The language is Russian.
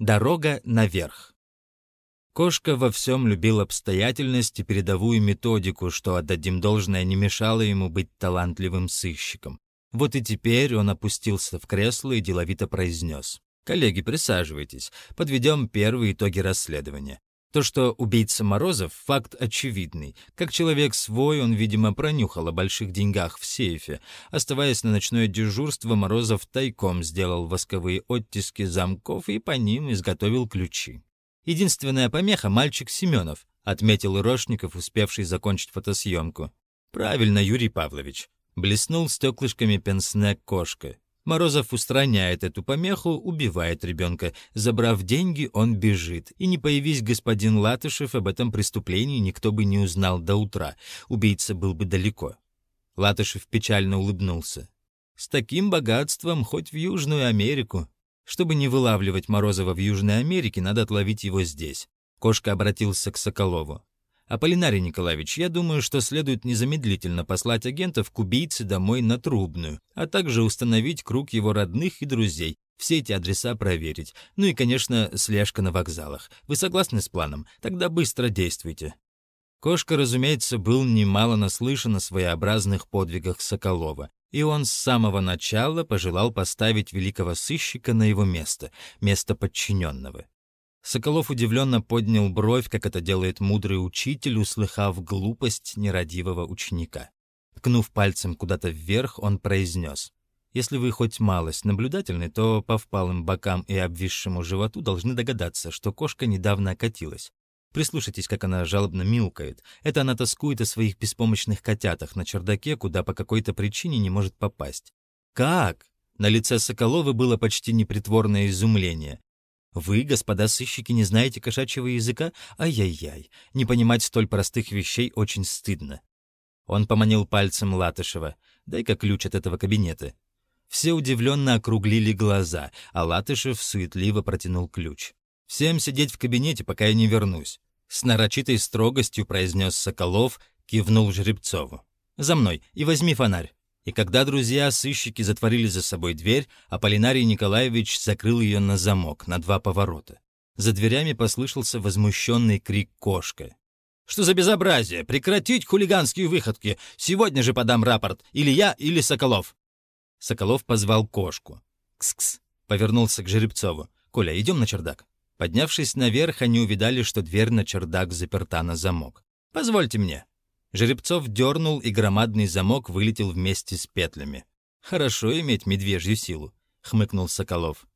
Дорога наверх. Кошка во всем любил обстоятельность и передовую методику, что, отдадим должное, не мешало ему быть талантливым сыщиком. Вот и теперь он опустился в кресло и деловито произнес. «Коллеги, присаживайтесь. Подведем первые итоги расследования. То, что убийца Морозов — факт очевидный. Как человек свой, он, видимо, пронюхал о больших деньгах в сейфе. Оставаясь на ночное дежурство, Морозов тайком сделал восковые оттиски замков и по ним изготовил ключи. Единственная помеха — мальчик Семенов, отметил Ирошников, успевший закончить фотосъемку. Правильно, Юрий Павлович. Блеснул стеклышками пенсне кошка. Морозов устраняет эту помеху, убивает ребенка. Забрав деньги, он бежит. И не появись господин Латышев, об этом преступлении никто бы не узнал до утра. Убийца был бы далеко. Латышев печально улыбнулся. С таким богатством хоть в Южную Америку. Чтобы не вылавливать Морозова в Южной Америке, надо отловить его здесь. Кошка обратился к Соколову. «Аполлинарий Николаевич, я думаю, что следует незамедлительно послать агентов к убийце домой на Трубную, а также установить круг его родных и друзей, все эти адреса проверить. Ну и, конечно, слежка на вокзалах. Вы согласны с планом? Тогда быстро действуйте». Кошка, разумеется, был немало наслышан о своеобразных подвигах Соколова, и он с самого начала пожелал поставить великого сыщика на его место, место подчиненного. Соколов удивленно поднял бровь, как это делает мудрый учитель, услыхав глупость нерадивого ученика. Ткнув пальцем куда-то вверх, он произнес. «Если вы хоть малость наблюдательны, то по впалым бокам и обвисшему животу должны догадаться, что кошка недавно окатилась. Прислушайтесь, как она жалобно мяукает. Это она тоскует о своих беспомощных котятах на чердаке, куда по какой-то причине не может попасть. «Как?» На лице Соколова было почти непритворное изумление. Вы, господа сыщики, не знаете кошачьего языка? Ай-яй-яй, не понимать столь простых вещей очень стыдно. Он поманил пальцем Латышева. «Дай-ка ключ от этого кабинета». Все удивленно округлили глаза, а Латышев суетливо протянул ключ. «Всем сидеть в кабинете, пока я не вернусь», — с нарочитой строгостью произнес Соколов, кивнул Жеребцову. «За мной и возьми фонарь». И когда друзья-сыщики затворили за собой дверь, Аполлинарий Николаевич закрыл ее на замок, на два поворота. За дверями послышался возмущенный крик кошка. «Что за безобразие? Прекратить хулиганские выходки! Сегодня же подам рапорт! Или я, или Соколов!» Соколов позвал кошку. «Кс-кс!» — повернулся к Жеребцову. «Коля, идем на чердак». Поднявшись наверх, они увидали, что дверь на чердак заперта на замок. «Позвольте мне», Жеребцов дернул, и громадный замок вылетел вместе с петлями. «Хорошо иметь медвежью силу», — хмыкнул Соколов.